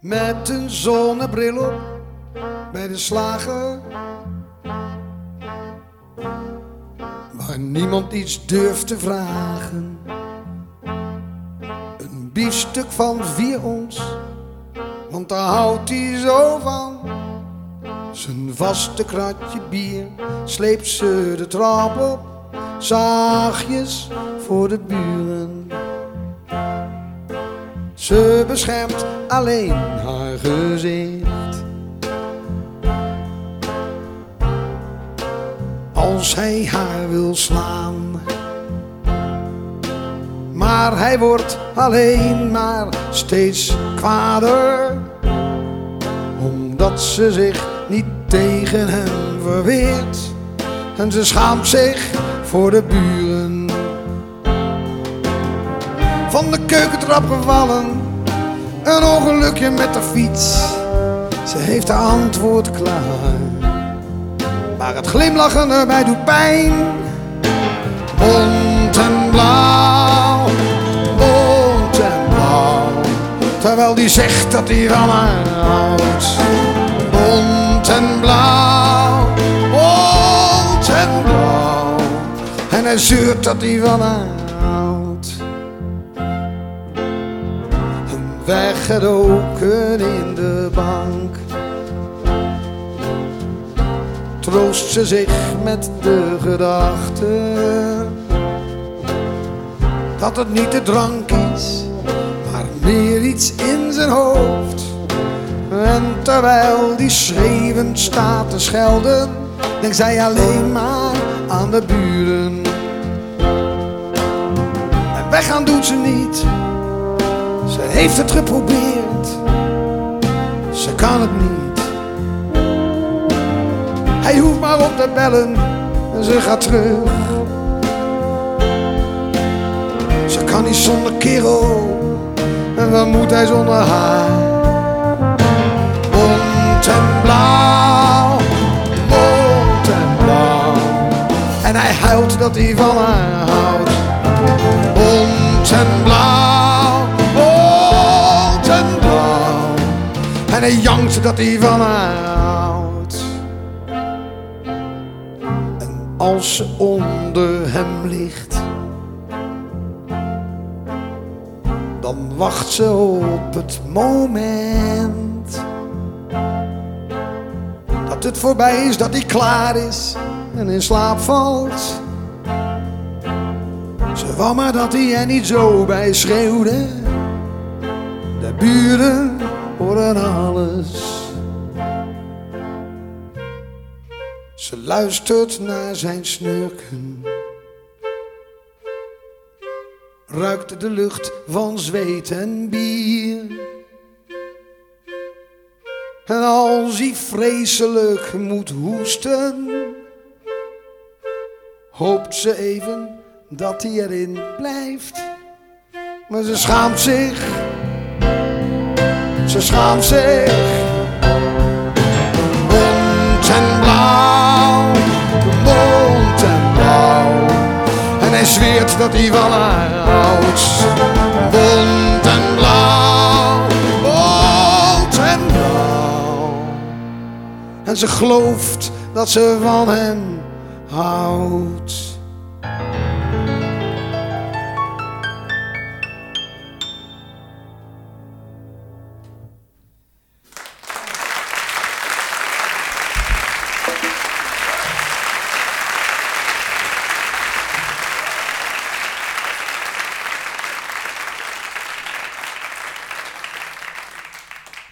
Met een zonnebril op bij de slager. Waar niemand iets durft te vragen. Een biefstuk van vier ons, want daar houdt hij zo van. Zijn vaste kratje bier sleept ze de trap op, zachtjes voor de buren. Ze beschermt alleen haar gezicht. Als hij haar wil slaan. Maar hij wordt alleen maar steeds kwader. Omdat ze zich niet tegen hem verweert. En ze schaamt zich voor de buren van de keukentrap gevallen. Een ongelukje met de fiets. Ze heeft haar antwoord klaar. Maar het glimlachen erbij doet pijn. Bont en blauw, bont en blauw. Terwijl die zegt dat hij van haar houdt. Bont en blauw, bont en blauw. En hij zeurt dat hij van haar weggedoken in de bank. Troost ze zich met de gedachte dat het niet de drank is, maar meer iets in zijn hoofd. En terwijl die schreeuwend staat te schelden, denkt zij alleen maar aan de buren. En weggaan doet ze niet. Ze heeft het geprobeerd, ze kan het niet. Hij hoeft maar op te bellen en ze gaat terug. Ze kan niet zonder kerel en dan moet hij zonder haar. Bont en blauw, bont en blauw. En hij huilt dat hij van haar houdt. Bont en blauw, En hij jankt dat hij van houdt. En als ze onder hem ligt, dan wacht ze op het moment dat het voorbij is, dat hij klaar is en in slaap valt. Ze wou maar dat hij er niet zo bij schreeuwde. De buren horen alles. Ze luistert naar zijn snurken. Ruikt de lucht van zweet en bier. En als hij vreselijk moet hoesten, hoopt ze even dat hij erin blijft. Maar ze schaamt zich, ze schaamt zich. Bont en blauw, bont en blauw. En hij zweert dat hij van haar houdt. Bont en blauw, bont en blauw. En ze gelooft dat ze van hem houdt.